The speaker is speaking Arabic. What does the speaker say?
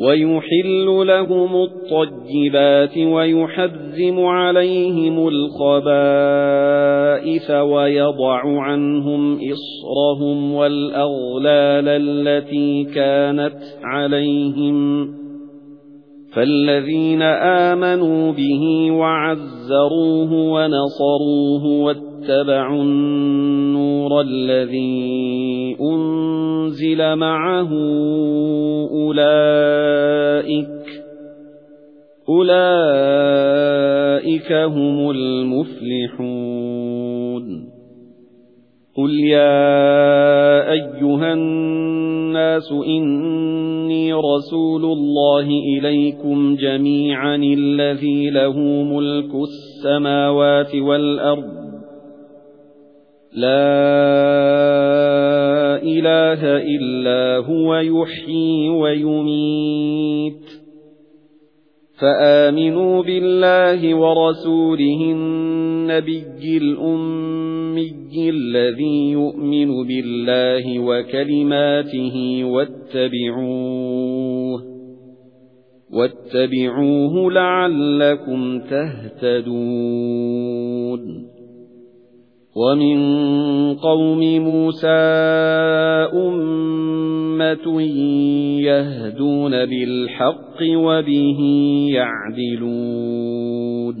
وَيُحِلُّ لَهُمُ الطَّيِّبَاتِ وَيُحَرِّمُ عَلَيْهِمُ الْخَبَائِثَ وَيَضَعُ عَنْهُمْ إِصْرَهُمْ وَالْأَغْلَالَ الَّتِي كَانَتْ عَلَيْهِمْ. فَالَّذِينَ آمَنُوا بِهِ وَعَزَّرُوهُ وَنَصَرُوهُ وَاتَّبَعُوا النُّورَ الَّذِي أُنزِلَ مَعَهُ أُولَئِكَ أُولَئِكَ هُمُ الْمُفْلِحُونَ. قُلْ يَا أَيُّهَا النَّاسُ إِنِّي رَسُولُ اللَّهِ إِلَيْكُمْ جَمِيعًا الَّذِي لَهُ مُلْكُ السَّمَاوَاتِ وَالْأَرْضِ. لَا إِلَٰهَ إِلَّا هُوَ يُحْيِي وَيُمِيتُ. فَآمِنُوا بِاللَّهِ وَرَسُولِهِ النَّبِيِّ الْأُمِّيِّ الَّذِي يُؤْمِنُ بِاللَّهِ وَكَلِمَاتِهِ وَاتَّبِعُوهُ وَاتَّبِعُوهُ لَعَلَّكُمْ تَهْتَدُونَ. وَمِن قَوْمِ مُوسَى أُمَّةٌ يَهْدُونَ بِالْحَقِّ وَبِهِ يَعْدِلُونَ.